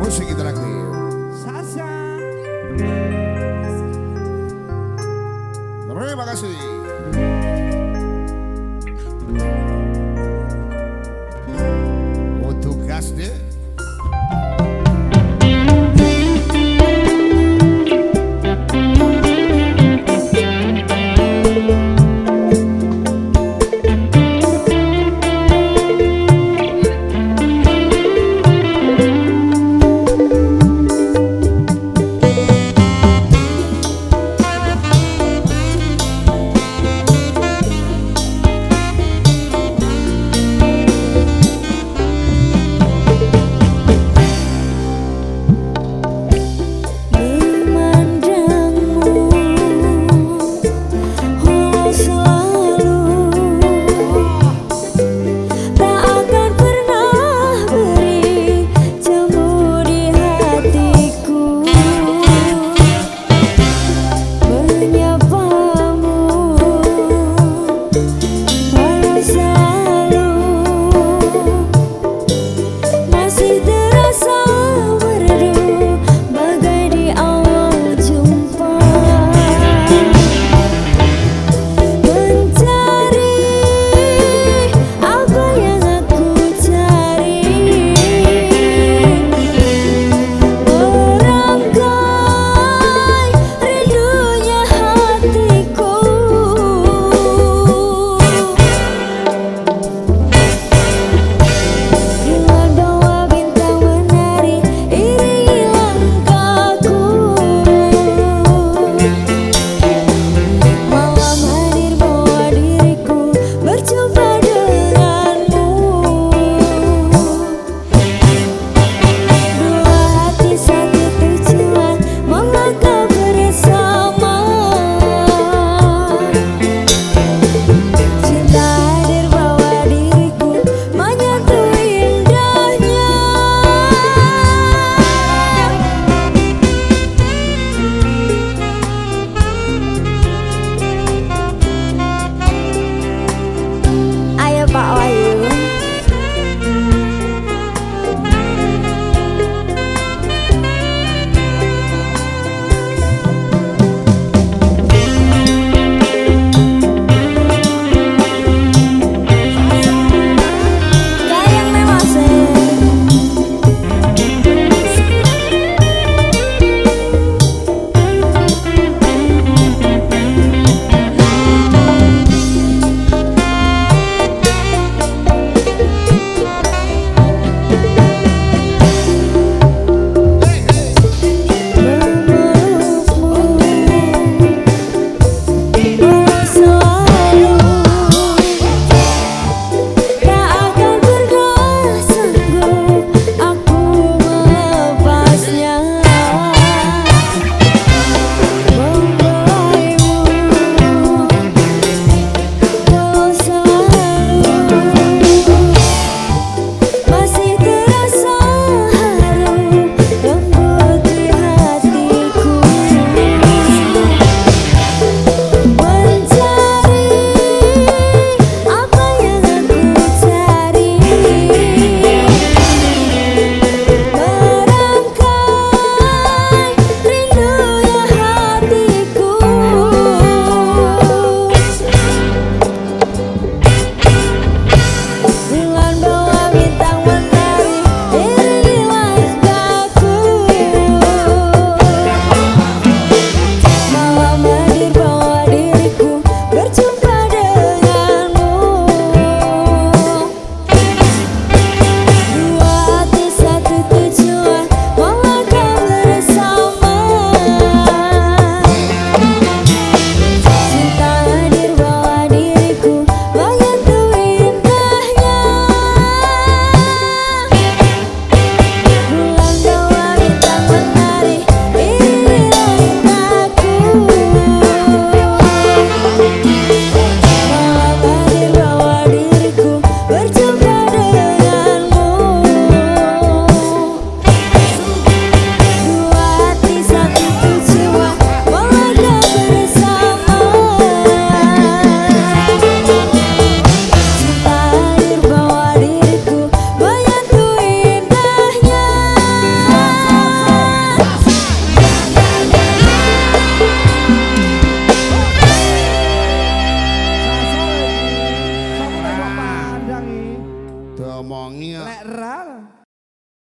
Musik interaktif. Sasa. Terima kasih.